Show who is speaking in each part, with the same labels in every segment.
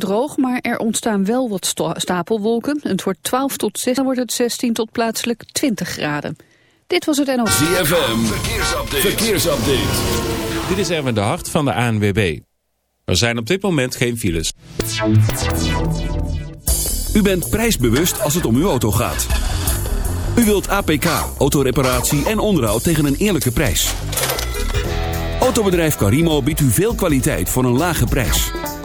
Speaker 1: Droog, maar er ontstaan wel wat stapelwolken. Het wordt 12 tot 6, dan wordt het 16 tot plaatselijk 20 graden. Dit was het NOS.
Speaker 2: ZFM, verkeersupdate. verkeersupdate.
Speaker 3: Dit is Erwin de Hart van de ANWB. Er zijn op dit moment geen files.
Speaker 2: U bent prijsbewust als het om uw auto gaat. U wilt APK, autoreparatie en onderhoud tegen een eerlijke prijs. Autobedrijf Carimo biedt u veel kwaliteit voor een lage prijs.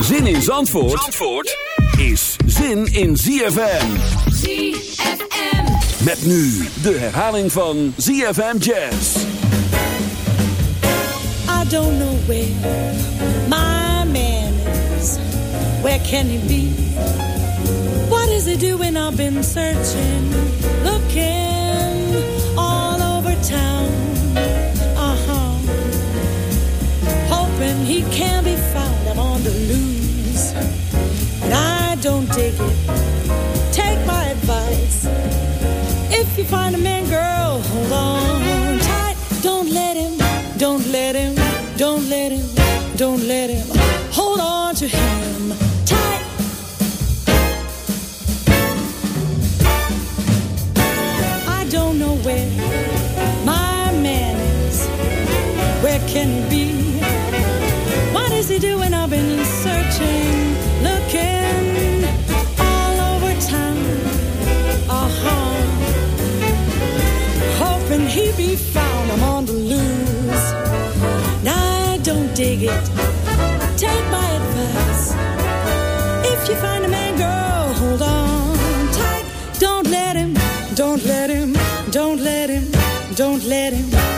Speaker 2: Zin in Zandvoort, Zandvoort is zin in ZFM.
Speaker 4: ZFM.
Speaker 2: Met nu de herhaling van ZFM Jazz.
Speaker 5: I don't know where my man is. Where can he be? What is he doing? I've been searching, looking Hoping he can be found. I'm on the loose. But I don't take it. Take my advice. If you find a man, let him.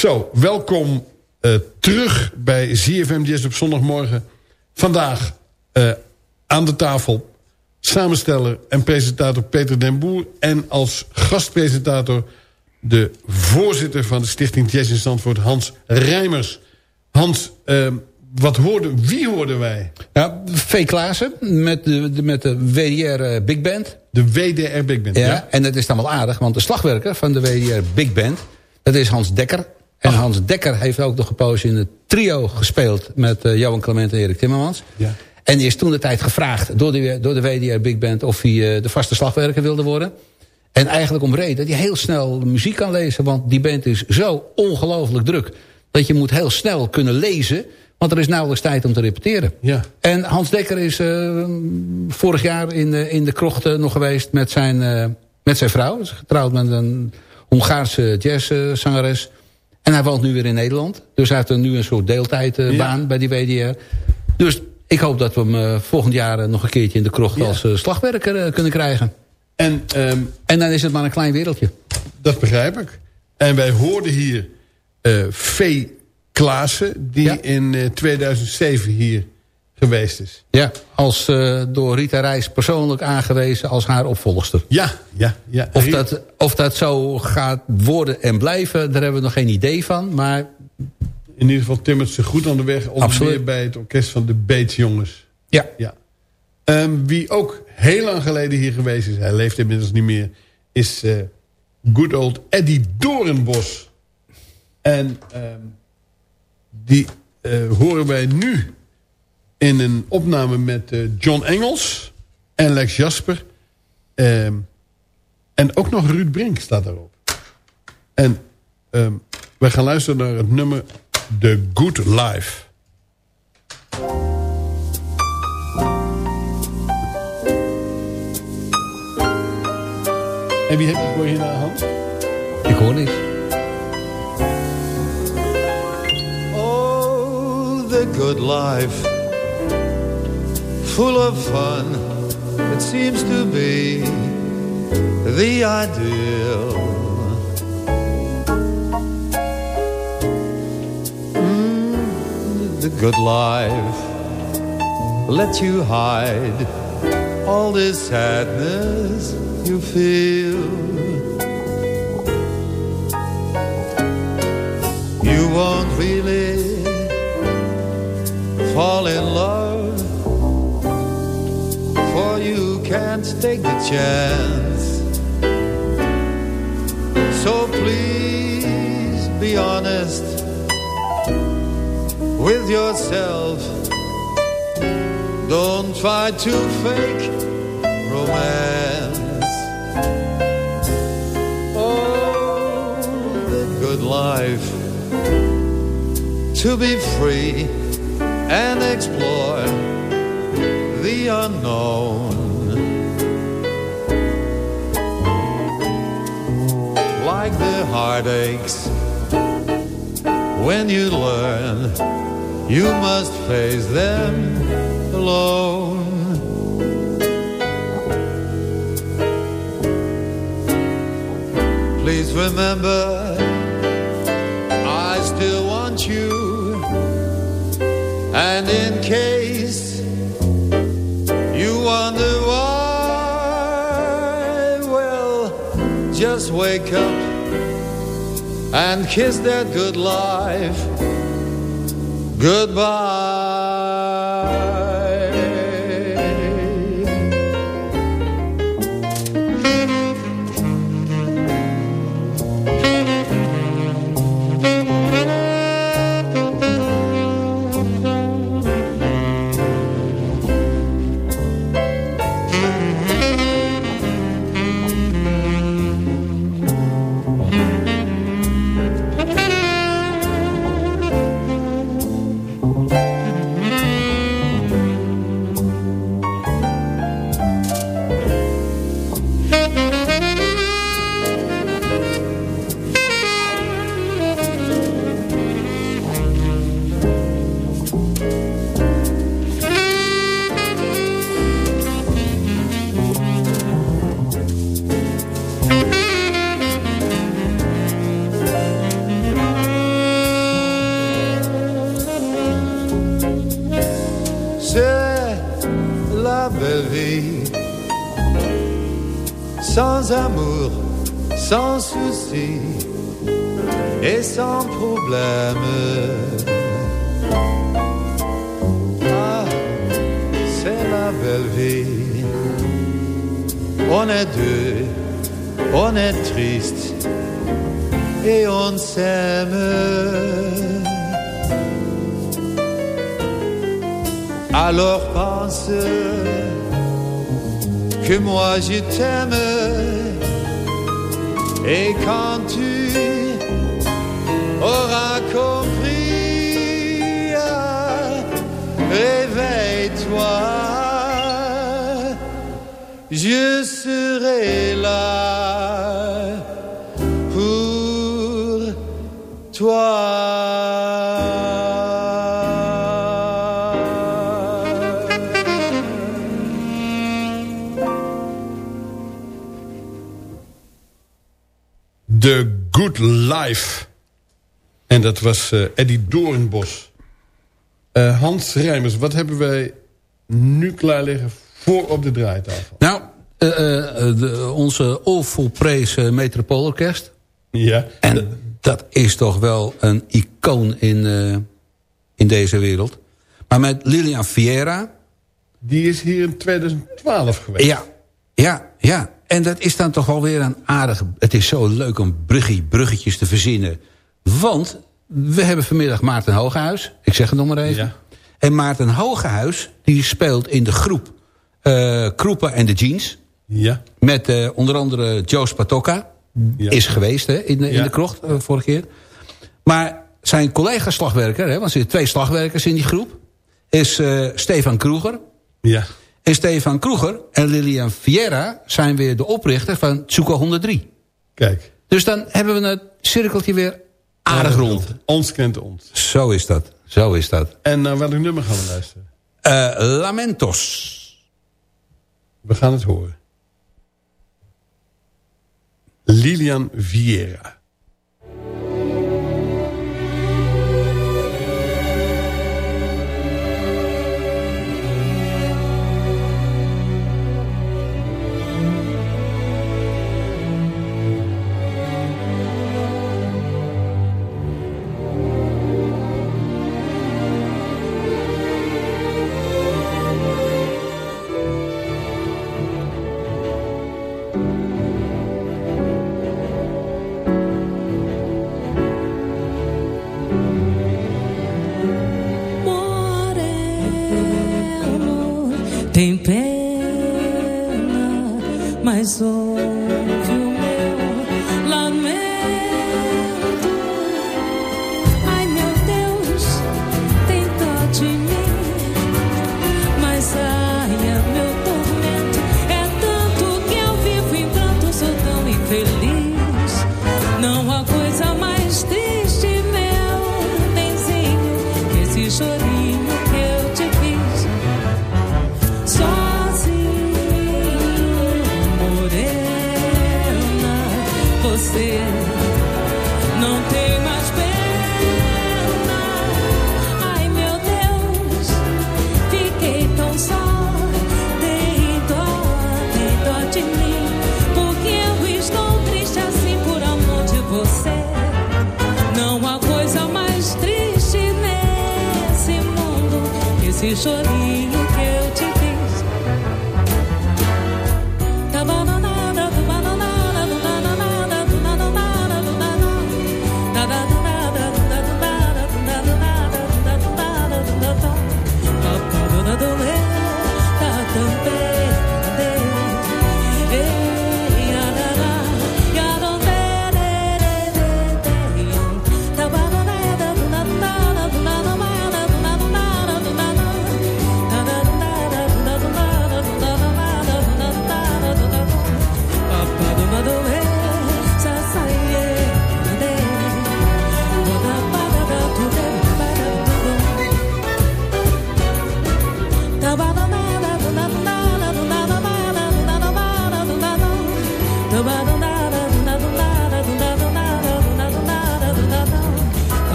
Speaker 6: Zo, welkom eh, terug bij ZFM Jazz op zondagmorgen. Vandaag eh, aan de tafel samensteller en presentator Peter den Boer... en als gastpresentator de voorzitter van de Stichting Jazz in Zandvoort... Hans Rijmers. Hans, eh, wat hoorden, wie hoorden wij?
Speaker 7: Ja, V. Klaassen met de, de- met de WDR eh, Big Band.
Speaker 6: De WDR Big Band.
Speaker 7: Ja,
Speaker 6: Ja?
Speaker 7: En dat is dan wel aardig, want de slagwerker van de WDR Big Band... dat is Hans Dekker. En Hans Dekker heeft ook nog een poos in het trio gespeeld... met eh, Johan Clement en Erik Timmermans.
Speaker 6: Ja.
Speaker 7: En die is toen de tijd gevraagd door de, door de WDR Big Band... of hij eh, de vaste slagwerker wilde worden. En eigenlijk om reden dat hij heel snel muziek kan lezen... want die band is zo ongelooflijk druk... dat je moet heel snel kunnen lezen... want er is nauwelijks tijd om te repeteren.
Speaker 6: Ja.
Speaker 7: En Hans Dekker is eh, vorig jaar in, de- in de krochten nog geweest met zijn, met zijn vrouw. Is getrouwd met een Hongaarse jazzzangeres. En hij woont nu weer in Nederland. Dus hij heeft er nu een soort deeltijdbaan
Speaker 6: Ja.
Speaker 7: bij die WDR. Dus ik hoop dat we hem eh, volgend jaar eh, nog een keertje in de krocht
Speaker 6: Ja.
Speaker 7: als eh, slagwerker kunnen krijgen.
Speaker 6: En ehm,
Speaker 7: En dan is het maar een klein wereldje.
Speaker 6: dat begrijp ik. En wij hoorden hier eh V. Klaassen... die
Speaker 7: Ja.
Speaker 6: in eh, 2007 hier geweest is.
Speaker 7: Ja, als eh, door Rita Reis persoonlijk aangewezen als haar opvolgster.
Speaker 6: Ja, ja, ja.
Speaker 7: Of dat, of dat zo gaat worden en blijven, daar hebben we nog geen idee van. Maar
Speaker 6: In ieder geval timmert ze goed aan de weg. Onder
Speaker 7: Absoluut.
Speaker 6: meer bij het orkest van de Beetsjongens.
Speaker 7: ja,
Speaker 6: Ja. Ehm, wie ook heel lang geleden hier geweest is... hij leeft inmiddels niet meer... is eh, good old Eddie Doornbos. En ehm, die eh, horen wij nu... in een opname met eh, John Engels... en Lex Jasper. Ehm, en ook nog Ruud Brink staat daarop. En ehm, wij gaan luisteren naar het nummer... The Good Life. En wie heb je voor je in de hand?
Speaker 7: ik hoor niks.
Speaker 8: Oh, the good life, full of fun. It seems to be the ideal. Mm, the good life let you hide all this sadness you feel. You won't really fall in love, take the chance. So please be honest with yourself. Don't try to fake romance. Oh, the good life to be free and explore the unknown. Like the heartaches when you learn you must face them alone. Please remember I still want you And in case you wonder why Well, just wake up And kiss that good life. Goodbye sans amour, sans souci et sans problème. Ah, c'est la belle vie. On est deux, on est triste et on s'aime. Alors pense que moi je t'aime et quand tu auras compris, réveille-toi, je serai là
Speaker 6: Good Life. En dat was eh, Eddie Doornbos. Eh, Hans Rijmers, wat hebben wij nu klaar liggen voor op de draaitafel?
Speaker 7: Nou, eh, de, onze Praise Metropoolorkest.
Speaker 6: Ja.
Speaker 7: En dat is toch wel een icoon in, in deze wereld. Maar met Lilian Vieira...
Speaker 6: Die is hier in 2012 geweest.
Speaker 7: Ja, ja, ja. En dat is dan toch wel weer een aardige... Het is zo leuk om bruggie, bruggetjes te verzinnen. Want we hebben vanmiddag Maarten Hogehuis. Ik zeg het nog maar even.
Speaker 6: Ja.
Speaker 7: En Maarten Hogehuis die speelt in de groep eh Kroepen en de Jeans.
Speaker 6: Ja.
Speaker 7: Met eh, onder andere Joe Patokka.
Speaker 6: Ja.
Speaker 7: Is geweest hè, in, de- in
Speaker 6: Ja.
Speaker 7: de krocht eh, vorige keer. Maar zijn collega-slagwerker, hè, want er zitten twee slagwerkers in die groep... is Stefan Kroeger.
Speaker 6: Ja.
Speaker 7: En Stefan Kroeger en Lilian Vieira zijn weer de oprichter van Tsuko 103.
Speaker 6: Kijk.
Speaker 7: Dus dan hebben we het cirkeltje weer aardig rond.
Speaker 6: Ons kent ons.
Speaker 7: Zo is dat. Zo is dat.
Speaker 6: En naar welk nummer gaan we luisteren?
Speaker 7: Eh, Lamentos.
Speaker 6: We gaan het horen. Lilian Vieira.
Speaker 9: my soul.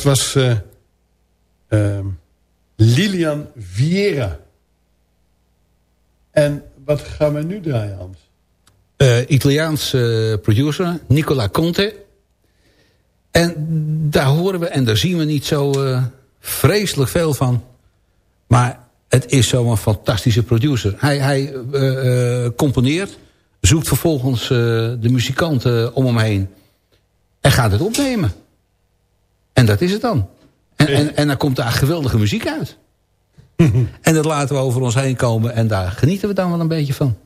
Speaker 6: Dat was eh, ehm, Lilian Vieira. En wat gaan we nu draaien, Hans?
Speaker 7: Uh, Italiaans uh, producer, Nicola Conte. En daar horen we en daar zien we niet zo vreselijk veel van. Maar het is zo'n fantastische producer. Hij, hij componeert, zoekt vervolgens de muzikanten om hem heen. En gaat het opnemen. En dat is het dan. En, en, en dan komt daar geweldige muziek uit. en dat laten we over ons heen komen. En daar genieten we dan wel een beetje van.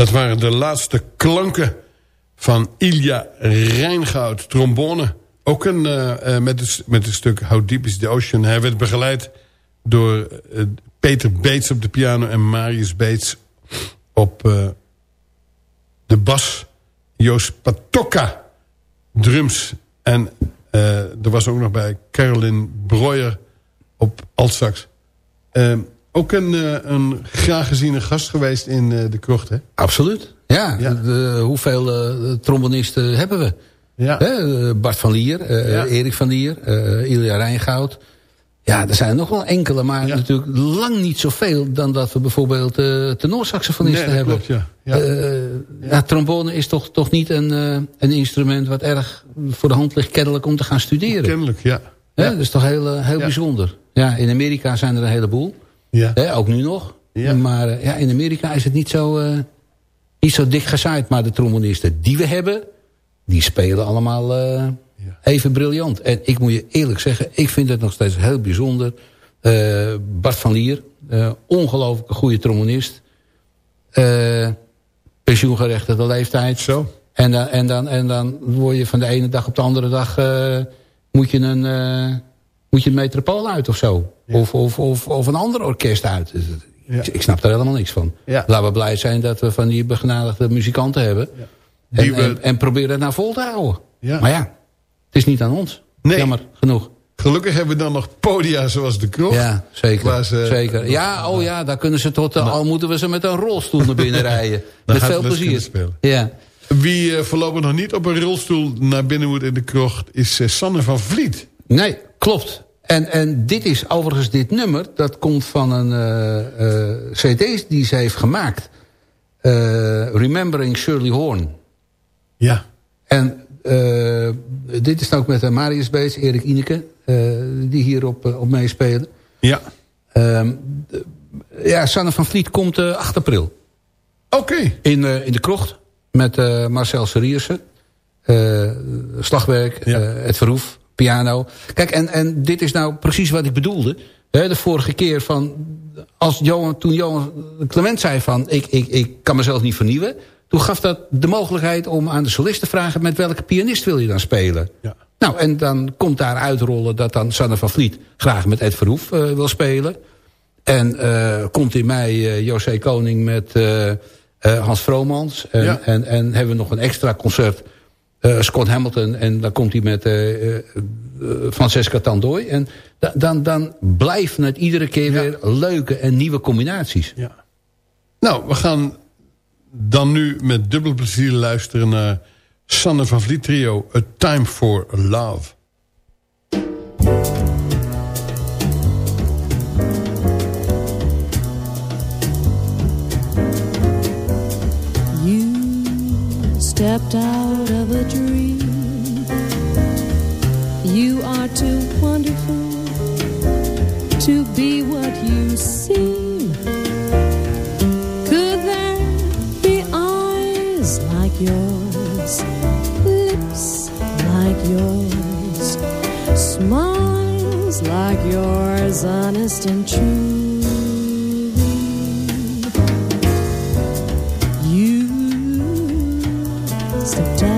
Speaker 6: Dat waren de laatste klanken van Ilja Rijngoud, trombone. Ook een, uh, met, het, met het stuk How Deep is the Ocean. Hij werd begeleid door uh, Peter Beets op de piano... en Marius Beets op de bas. Joost Patokka, drums. En er was ook nog bij Caroline Breuer op altsax. Ook een, een graag geziene gast geweest in de krocht, hè?
Speaker 7: Absoluut. Ja, De, hoeveel uh, trombonisten hebben we? Ja. Hè? Bart van Lier, uh, ja. Erik van Lier, uh, Ilja Rijngoud. Ja, er zijn nog wel enkele, maar ja. natuurlijk lang niet zoveel... dan dat we bijvoorbeeld uh, tenorsaxofonisten nee, hebben. Klopt, ja. Ja. trombone is toch, toch niet een, een instrument... wat erg voor de hand ligt kennelijk om te gaan studeren.
Speaker 6: Kennelijk, ja.
Speaker 7: Dat is toch heel, heel bijzonder. Ja, in Amerika zijn er een heleboel. Ja. ook nu nog. Maar ja, in Amerika is het niet zo niet zo dik gezaaid. Maar de trombonisten die we hebben, die spelen allemaal uh, even briljant. En ik moet je eerlijk zeggen, ik vind het nog steeds heel bijzonder. Uh, Bart van Lier, ongelooflijk goede trombonist. pensioengerechtigde leeftijd.
Speaker 6: Zo.
Speaker 7: En dan, en, dan, en dan word je van de ene dag op de andere dag... moet je een, moet je een metropool uit of zo. Ja. Of, of, of, of een ander orkest uit. Ja. Ik, snap daar helemaal niks van. Ja. Laten we blij zijn dat we van die begenadigde muzikanten hebben. En, we... en, en, proberen het nou vol te houden. Maar ja, het is niet aan ons. Nee. Jammer genoeg.
Speaker 6: Gelukkig hebben we dan nog podia zoals de kroeg.
Speaker 7: Ja, zeker. Ze, zeker. Ja, oh ja, daar kunnen ze tot... Nou. al moeten we ze met een rolstoel naar binnen rijden. met veel plezier. Ja.
Speaker 6: Wie uh, voorlopig nog niet op een rolstoel naar binnen moet in de krocht... is uh, Sanne van Vliet.
Speaker 7: Nee, klopt. En, en dit is overigens dit nummer, dat komt van een uh, uh, cd die ze heeft gemaakt. Uh, Remembering Shirley Horn.
Speaker 6: Ja.
Speaker 7: En dit is ook met Marius Beets, Erik Ineke, die hierop op meespelen.
Speaker 6: Ja.
Speaker 7: Ehm, ja, Sanne van Vliet komt 8 april.
Speaker 6: Oké.
Speaker 7: In, in de krocht met Marcel Seriersen. slagwerk, ja. het Verhoef piano. Kijk, en, en dit is nou precies wat ik bedoelde. de vorige keer van... Als Johan, toen Johan Clement zei van... Ik, ik, ik kan mezelf niet vernieuwen... Toen gaf dat de mogelijkheid om aan de solist te vragen... met welke pianist wil je dan spelen? Ja. Nou, en dan komt daar uitrollen dat dan Sanne van Vliet... graag met Ed Verhoef uh, wil spelen. En uh, komt in mei uh, José Koning met Hans Vromans. En, ja. en, en hebben we nog een extra concert uh, Scott Hamilton en dan komt hij met uh, uh, Francesca Tandooi. En da dan, dan blijven het iedere keer ja. weer leuke en nieuwe combinaties.
Speaker 6: Ja. Nou, we gaan dan nu met dubbel plezier luisteren naar Sanne van Vliet Trio... A Time for Love.
Speaker 9: Stepped out of a dream. You are too wonderful to be what you seem. Could there be eyes like yours, lips like yours, smiles like yours, honest and true? So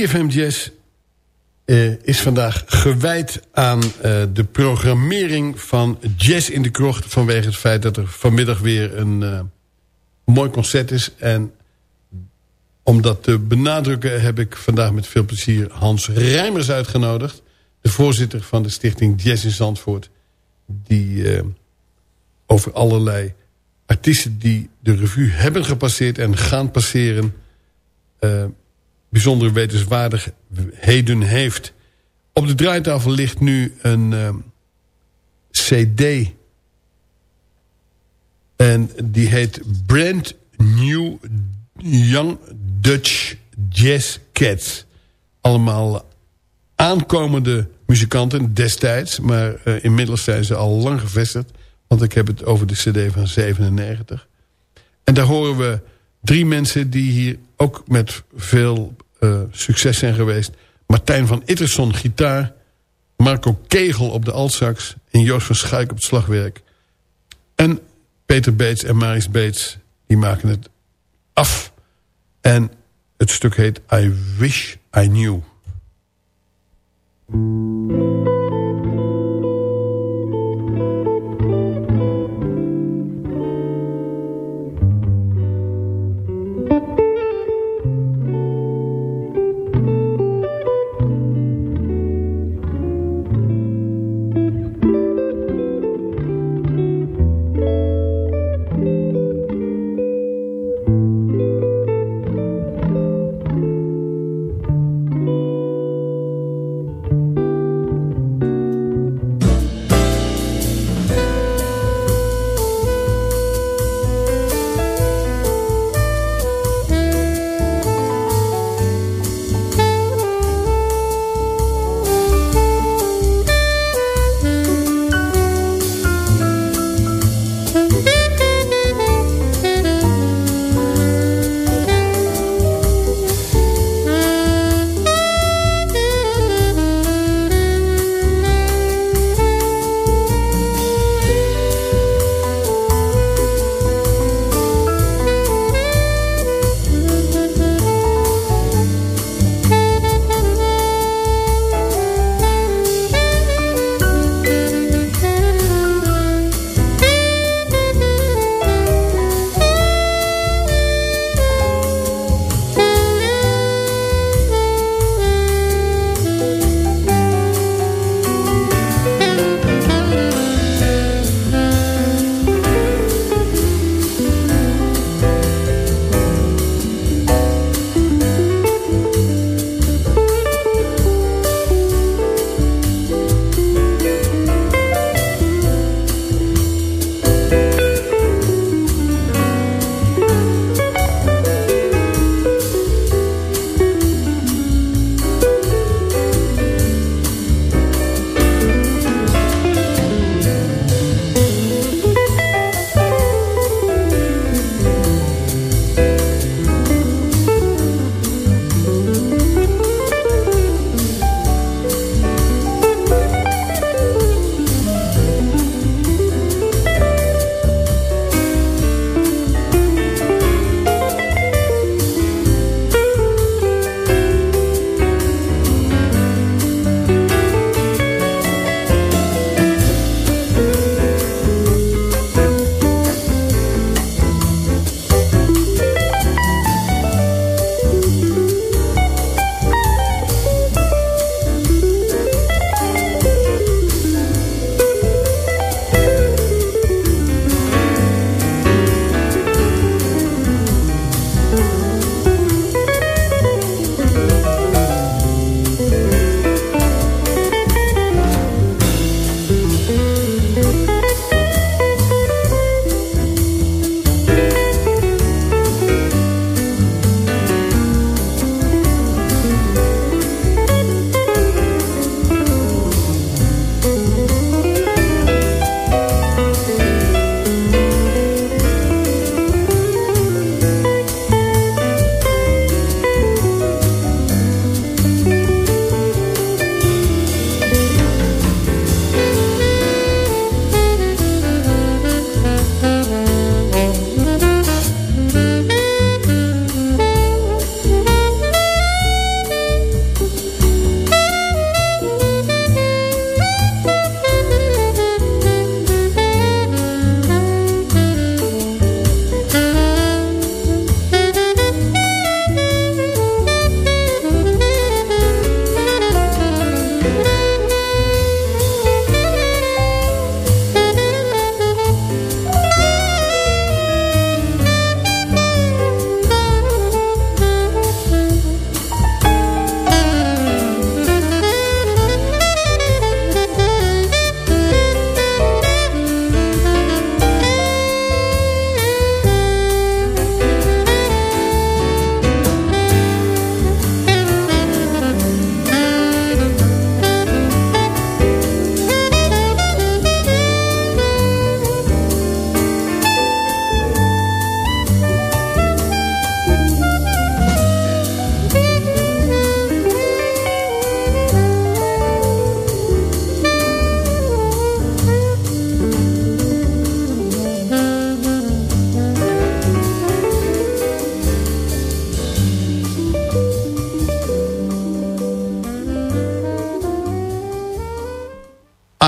Speaker 6: ZFM Jazz eh, is vandaag gewijd aan eh, de programmering van Jazz in de Krocht... vanwege het feit dat er vanmiddag weer een eh, mooi concert is. En om dat te benadrukken heb ik vandaag met veel plezier Hans Rijmers uitgenodigd. De voorzitter van de stichting Jazz in Zandvoort. Die over allerlei artiesten die de revue hebben gepasseerd en gaan passeren... bijzondere wetenswaardigheden heeft. Op de draaitafel ligt nu een eh, cd. En die heet Brand New Young Dutch Jazz Cats. Allemaal aankomende muzikanten destijds. Maar eh, inmiddels zijn ze al lang gevestigd. Want ik heb het over de cd van 97. En daar horen we drie mensen die hier ook met veel eh, succes zijn geweest. Martijn van Itterson gitaar. Marco Kegel op de altsax. En Joost van Schuik op het slagwerk. En Peter Beets en Maris Beets. Die maken het af. En het stuk heet I Wish I Knew.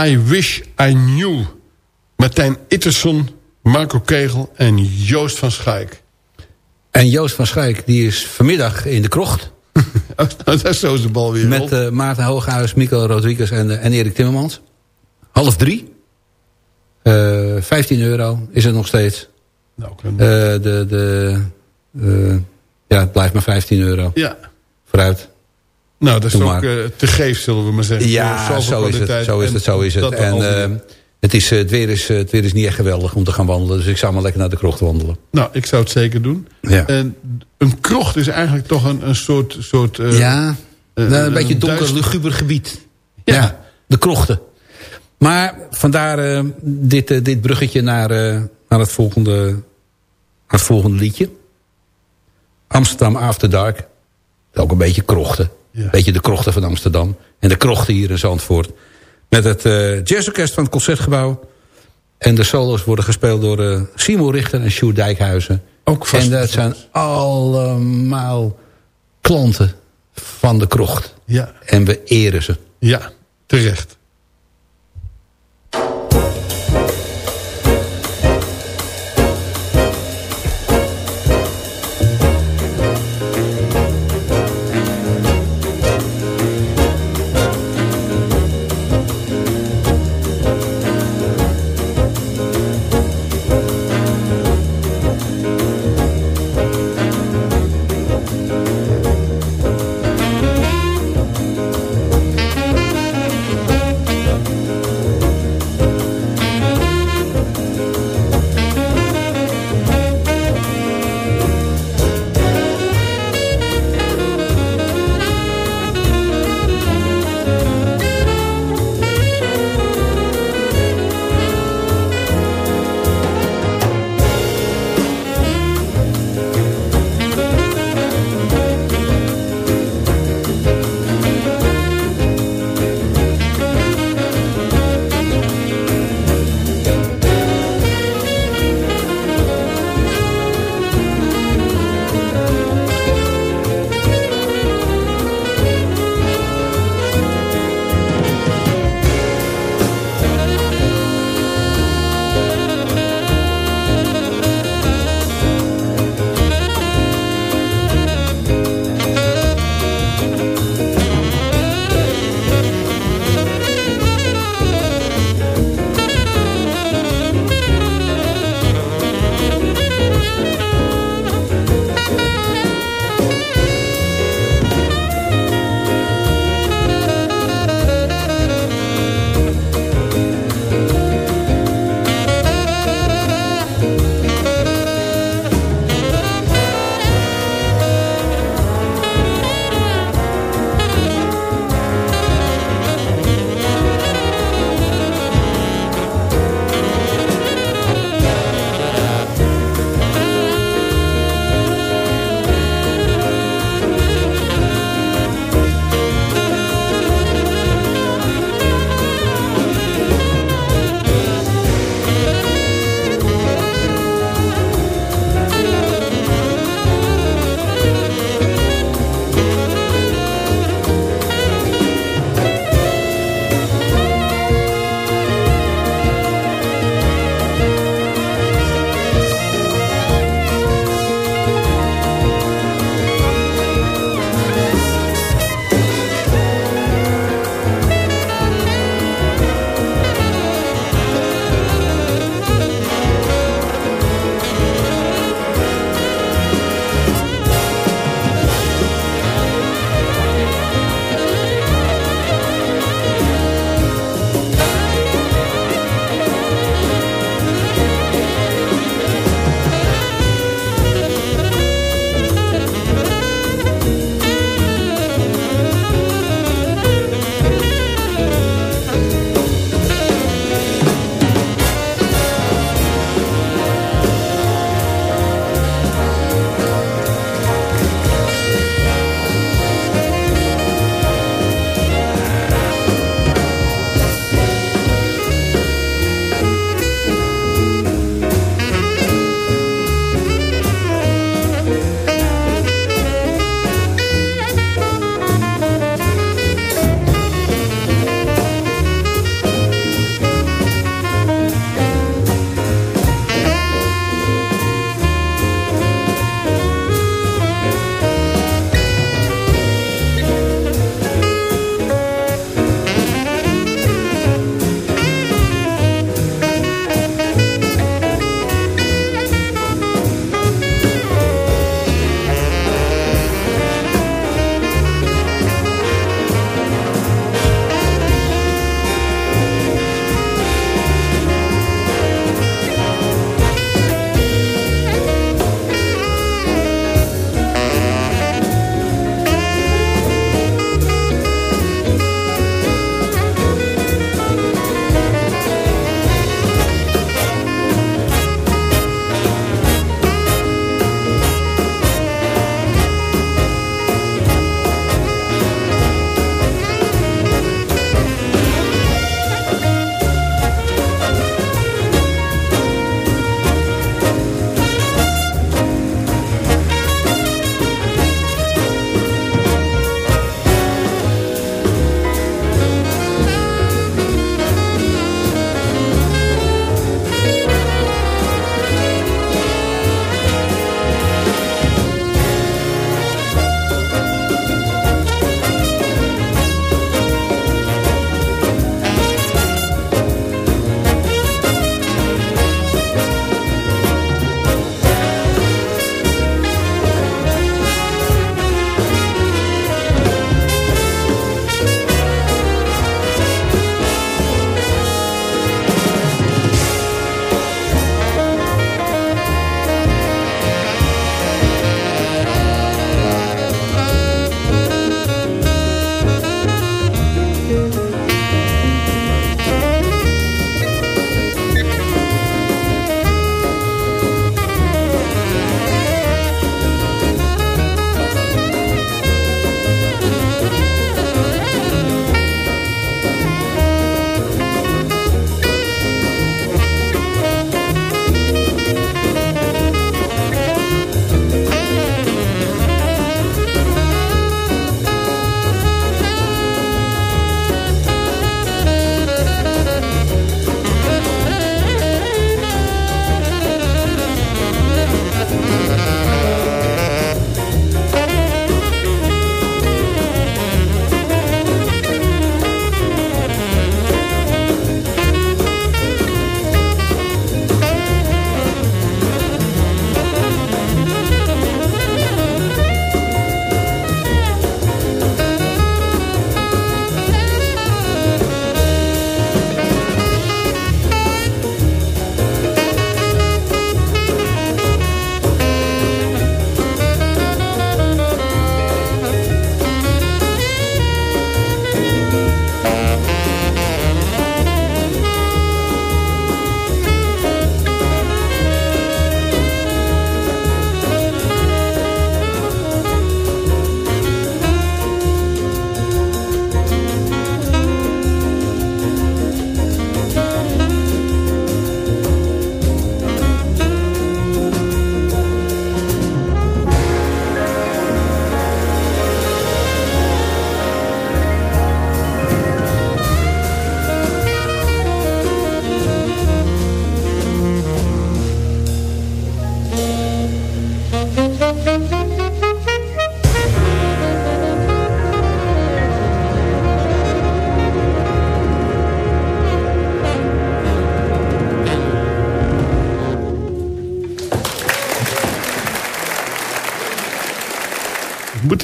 Speaker 9: I
Speaker 6: Wish I Knew. Martijn Itterson, Marco Kegel en Joost van Schaik.
Speaker 7: En Joost van Schaik die is vanmiddag in de krocht.
Speaker 6: Oh, dat is zo de bal weer
Speaker 7: Met eh, Maarten Hooghuis, Mico Rodriguez en, eh, en Erik Timmermans. Half drie. Eh 15 euro is het nog steeds.
Speaker 6: Nou,
Speaker 7: de, de, ja, het blijft maar 15 euro.
Speaker 6: ja,
Speaker 7: Vooruit.
Speaker 6: Nou dat is
Speaker 7: Doe
Speaker 6: ook eh, te geef, zullen we maar zeggen.
Speaker 7: Ja, zo is het. Zo is het, zo is het. En eh, het, is, eh, het, weer is, het weer is niet echt geweldig om te gaan wandelen. Dus ik zou maar lekker naar de krocht wandelen.
Speaker 6: nou, ik zou het zeker doen.
Speaker 7: Ja.
Speaker 6: En een krocht is eigenlijk toch een, een soort... soort
Speaker 7: ja, nou, een beetje donker, luguber gebied.
Speaker 6: Ja.
Speaker 7: Ja. de krochten. Maar vandaar dit, dit bruggetje naar, naar, het volgende, naar het volgende liedje. Amsterdam After Dark. Ook een beetje krochten.
Speaker 6: Ja.
Speaker 7: Een beetje de krochten van Amsterdam. En de krochten hier in Zandvoort. Met het eh jazzorkest van het Concertgebouw. En de solos worden gespeeld door eh Simon Richter en Sjoerd Dijkhuizen.
Speaker 6: Ook vast
Speaker 7: en dat zijn allemaal klanten van de krocht.
Speaker 6: Ja,
Speaker 7: En we eren ze.
Speaker 6: ja, terecht.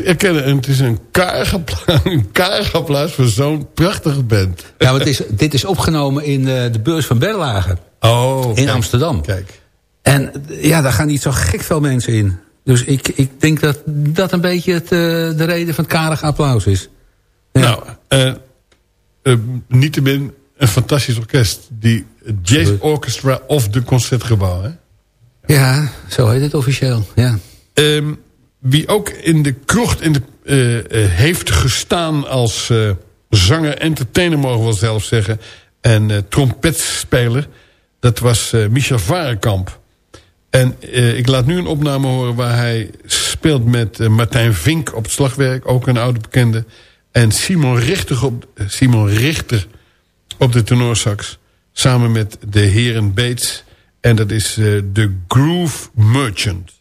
Speaker 6: Erkennen, en het is een applaus, een voor zo'n prachtige band.
Speaker 7: Ja, want is, dit is opgenomen in eh, de beurs van Berlage.
Speaker 6: Oh,
Speaker 7: In
Speaker 6: kijk,
Speaker 7: Amsterdam.
Speaker 6: Kijk.
Speaker 7: En eh, ja, daar gaan niet zo gek veel mensen in. Dus ik, ik denk dat dat een beetje het, eh, de reden van het karige applaus is. Ja.
Speaker 6: Nou, eh eh, niettemin een fantastisch orkest. Die Jazz. Orchestra of de Concertgebouw. Hè?
Speaker 7: Ja, zo heet het officieel. Ja.
Speaker 6: Ehm, wie ook in de krocht in de, eh, eh, heeft gestaan als eh, zanger, entertainer mogen we zelf zeggen. En trompetspeler. Dat was Michel Varenkamp. En ik laat nu een opname horen waar hij speelt met Martijn Vink op het slagwerk. Ook een oude bekende. En Simon Richter op, Simon Richter op de tenorsax. Samen met de heren Bates. En dat is The Groove Merchant.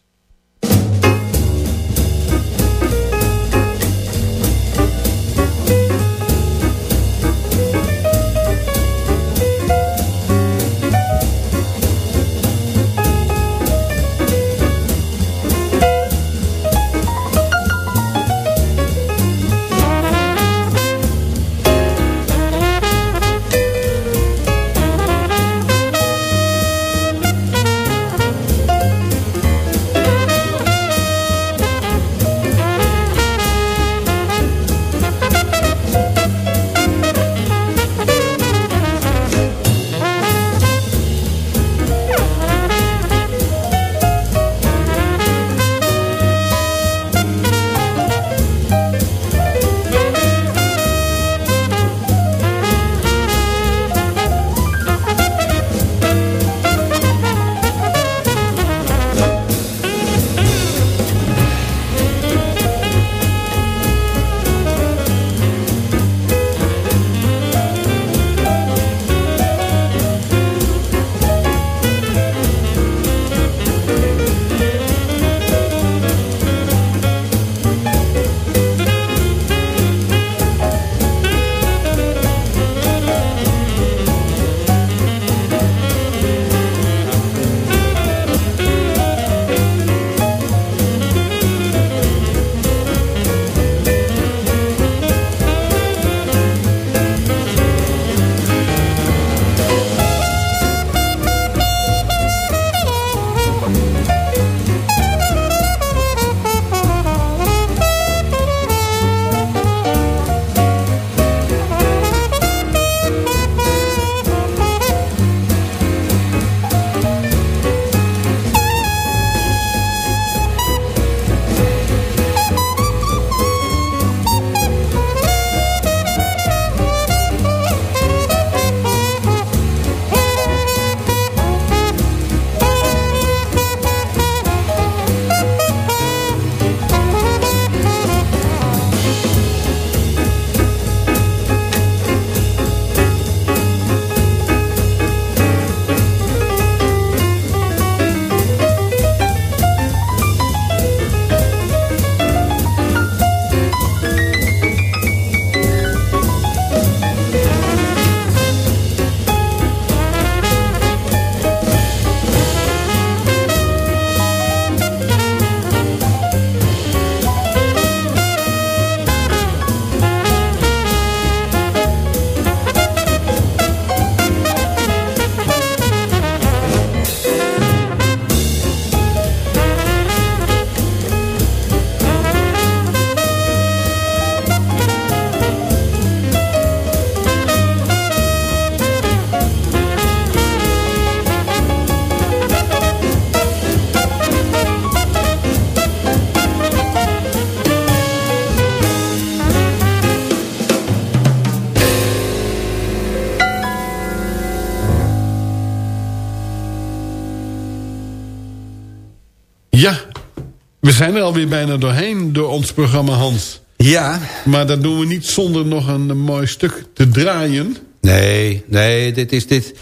Speaker 6: Zijn er alweer bijna doorheen door ons programma Hans.
Speaker 7: Ja.
Speaker 6: Maar dat doen we niet zonder nog een, mooi stuk te draaien.
Speaker 7: Nee, nee, dit is dit...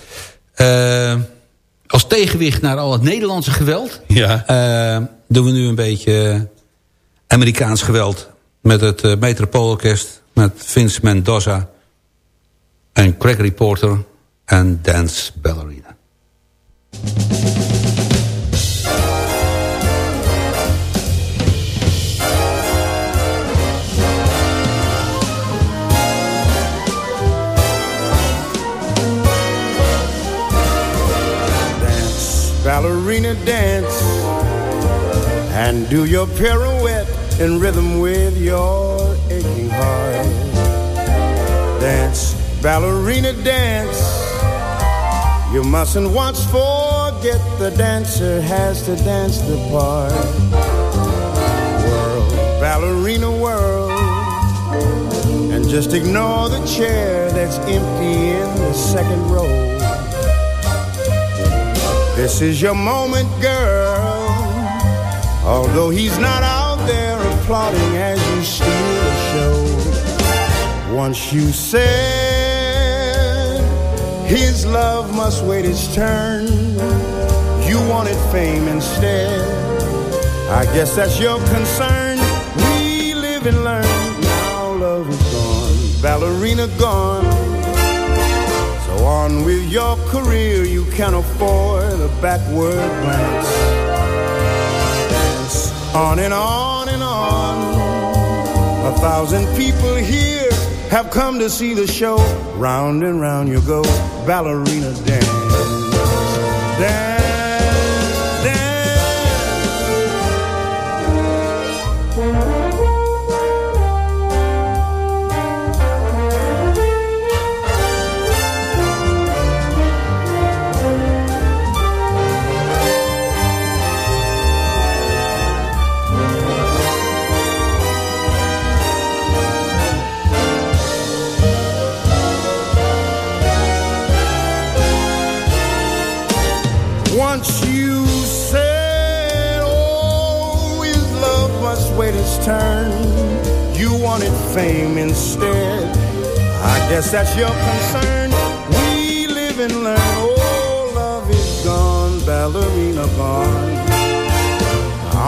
Speaker 7: eh, als tegenwicht naar al het Nederlandse geweld...
Speaker 6: Ja.
Speaker 7: eh, doen we nu een beetje Amerikaans geweld. Met het uh, Metropoolorkest, met Vince Mendoza... en Gregory Porter en Dance Ballerina.
Speaker 10: Dance and do your pirouette in rhythm with your aching heart. Dance, ballerina dance. You mustn't once forget the dancer has to dance the part. World, ballerina world. And just ignore the chair that's empty in the second row. This is your moment, girl. Although he's not out there applauding as you steal the show. Once you said his love must wait its turn, you wanted fame instead. I guess that's your concern. We live and learn. Now love is gone, ballerina gone. On with your career, you can't afford a backward glance Dance on and on and on. A thousand people here have come to see the show. Round and round you go, ballerina dance. Dance, you said, oh, love must wait its turn. You wanted fame instead. I guess that's your concern. We live and learn. Oh, love is gone, ballerina gone.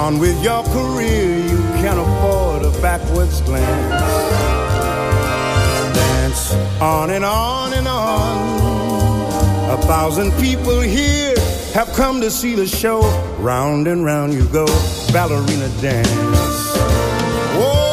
Speaker 10: On with your career, you can't afford a backwards glance. Dance on and on and on. A thousand people here have come to see the show. Round and round you go, ballerina dance. Whoa,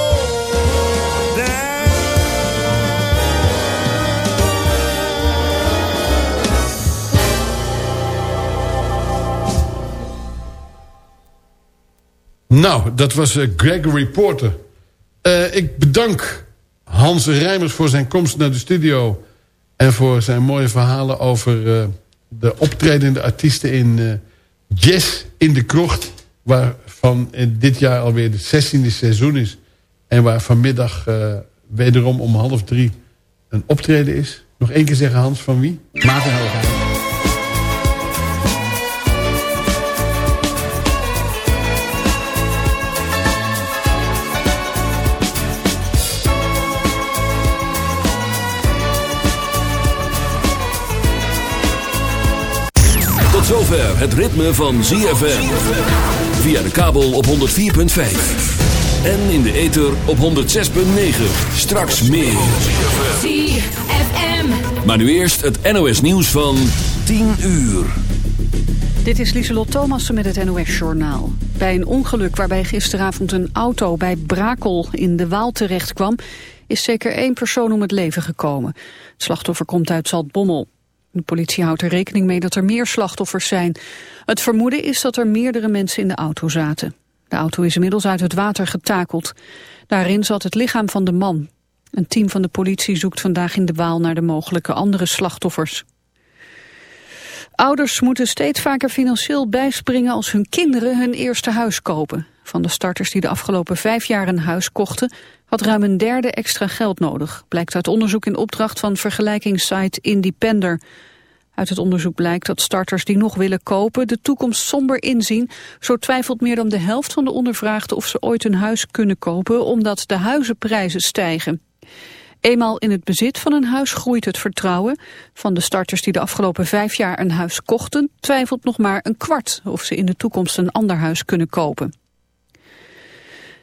Speaker 6: Nou, dat was uh, Gregory Porter. Uh, ik bedank Hans Rijmers voor zijn komst naar de studio... en voor zijn mooie verhalen over uh, de optredende artiesten in Jazz in de Krocht... waarvan dit jaar alweer de 16e seizoen is... en waar vanmiddag wederom om half drie een optreden is. Nog één keer zeggen, Hans, van wie?
Speaker 7: Maarten Hoogheid.
Speaker 2: Zover het ritme van ZFM. Via de kabel op 104.5. En in de ether op 106.9. Straks meer.
Speaker 4: ZFM.
Speaker 2: Maar nu eerst het NOS nieuws van 10 uur.
Speaker 1: Dit is Lieselot Thomassen met het NOS-journaal. Bij een ongeluk waarbij gisteravond een auto bij Brakel in de Waal terecht kwam... is zeker één persoon om het leven gekomen. Het slachtoffer komt uit Zaltbommel. De politie houdt er rekening mee dat er meer slachtoffers zijn. Het vermoeden is dat er meerdere mensen in de auto zaten. De auto is inmiddels uit het water getakeld. Daarin zat het lichaam van de man. Een team van de politie zoekt vandaag in de Waal naar de mogelijke andere slachtoffers. Ouders moeten steeds vaker financieel bijspringen als hun kinderen hun eerste huis kopen. Van de starters die de afgelopen vijf jaar een huis kochten, had ruim een derde extra geld nodig. Blijkt uit onderzoek in opdracht van vergelijkingssite Independer. Uit het onderzoek blijkt dat starters die nog willen kopen de toekomst somber inzien. Zo twijfelt meer dan de helft van de ondervraagden of ze ooit een huis kunnen kopen omdat de huizenprijzen stijgen. Eenmaal in het bezit van een huis groeit het vertrouwen. Van de starters die de afgelopen vijf jaar een huis kochten... twijfelt nog maar een kwart of ze in de toekomst een ander huis kunnen kopen.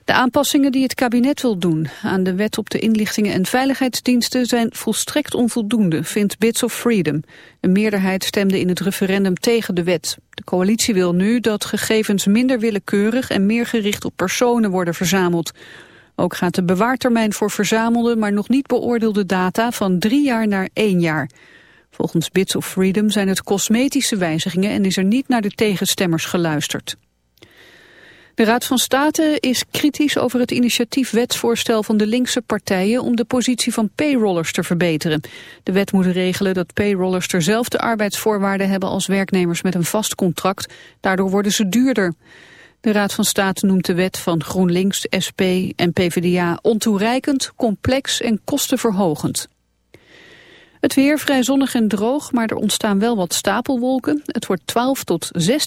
Speaker 1: De aanpassingen die het kabinet wil doen aan de wet op de inlichtingen en veiligheidsdiensten zijn volstrekt onvoldoende, vindt Bits of Freedom. Een meerderheid stemde in het referendum tegen de wet. De coalitie wil nu dat gegevens minder willekeurig en meer gericht op personen worden verzameld. Ook gaat de bewaartermijn voor verzamelde, maar nog niet beoordeelde data van drie jaar naar één jaar. Volgens Bits of Freedom zijn het cosmetische wijzigingen en is er niet naar de tegenstemmers geluisterd. De Raad van State is kritisch over het initiatiefwetsvoorstel van de linkse partijen om de positie van payrollers te verbeteren. De wet moet regelen dat payrollers dezelfde arbeidsvoorwaarden hebben als werknemers met een vast contract. Daardoor worden ze duurder. De Raad van State noemt de wet van GroenLinks, SP en PvdA ontoereikend, complex en kostenverhogend. Het weer vrij zonnig en droog, maar er ontstaan wel wat stapelwolken. Het wordt 12 tot 16.